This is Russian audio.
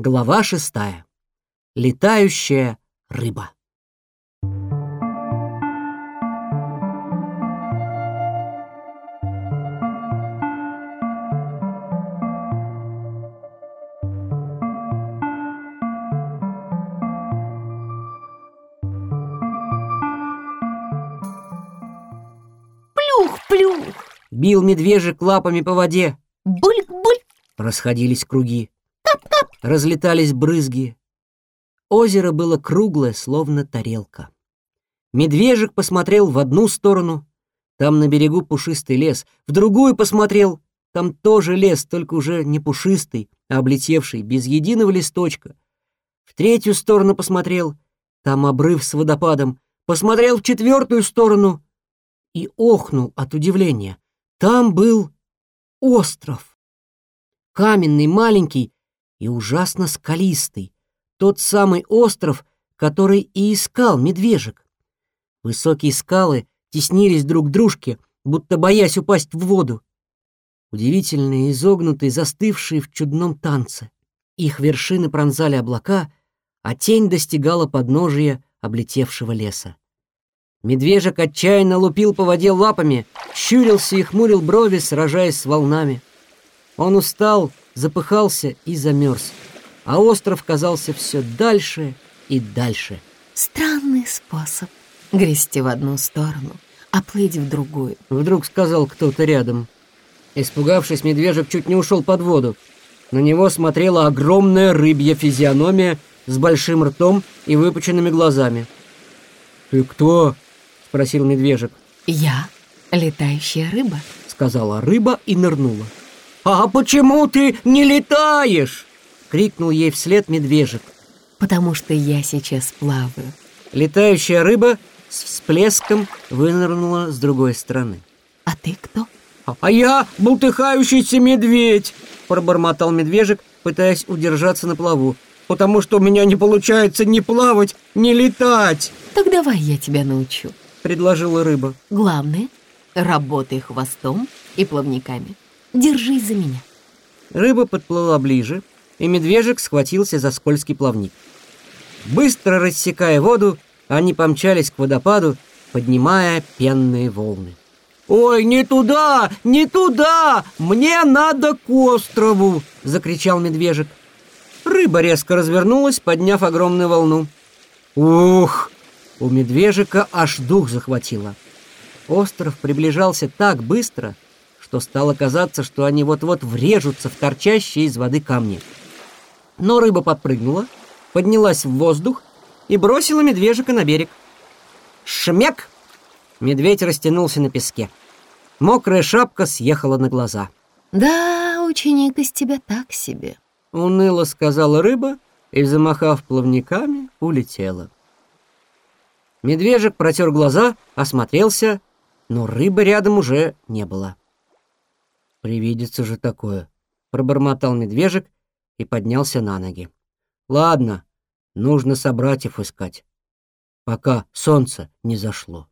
Глава шестая. Летающая рыба. Плюх-плюх, Бил медвежик лапами по воде. бульк-бульк, Расходились круги. Разлетались брызги. Озеро было круглое, словно тарелка. Медвежик посмотрел в одну сторону. Там на берегу пушистый лес. В другую посмотрел. Там тоже лес, только уже не пушистый, а облетевший, без единого листочка. В третью сторону посмотрел. Там обрыв с водопадом. Посмотрел в четвертую сторону и охнул от удивления. Там был остров. Каменный, маленький и ужасно скалистый. Тот самый остров, который и искал медвежик. Высокие скалы теснились друг к дружке, будто боясь упасть в воду. Удивительные, изогнутые, застывшие в чудном танце. Их вершины пронзали облака, а тень достигала подножия облетевшего леса. Медвежик отчаянно лупил по воде лапами, щурился и хмурил брови, сражаясь с волнами. Он устал, запыхался и замерз, а остров казался все дальше и дальше. странный способ. Грести в одну сторону, а плыть в другую. Вдруг сказал кто-то рядом. Испугавшись, медвежик чуть не ушел под воду. На него смотрела огромная рыбья физиономия с большим ртом и выпученными глазами. «Ты кто?» — спросил медвежик. Я — летающая рыба. Сказала рыба и нырнула. «А почему ты не летаешь?» — крикнул ей вслед медвежик. Потому что я сейчас плаваю. Летающая рыба с всплеском вынырнула с другой стороны. А ты кто? «А я бултыхающийся медведь!» — пробормотал медвежик, пытаясь удержаться на плаву. «Потому что у меня не получается ни плавать, ни летать!» Так давай я тебя научу. — предложила рыба. Главное — работай хвостом и плавниками. Держись за меня. Рыба подплыла ближе, и медвежик схватился за скользкий плавник. Быстро рассекая воду, они помчались к водопаду, поднимая пенные волны. «Ой, не туда! Не туда! Мне надо к острову!» — закричал медвежик. Рыба резко развернулась, подняв огромную волну. «Ух!» У медвежика аж дух захватило. Остров приближался так быстро, что стало казаться, что они вот-вот врежутся в торчащие из воды камни. Но рыба подпрыгнула, поднялась в воздух и бросила медвежика на берег. Шмяк! Медведь растянулся на песке. Мокрая шапка съехала на глаза. Да, ученик из тебя так себе. Уныло сказала рыба и, замахав плавниками, улетела. Медвежик протер глаза, осмотрелся, но рыбы рядом уже не было. «Привидится же такое», — пробормотал медвежик и поднялся на ноги. «Ладно, нужно собратьев искать, пока солнце не зашло».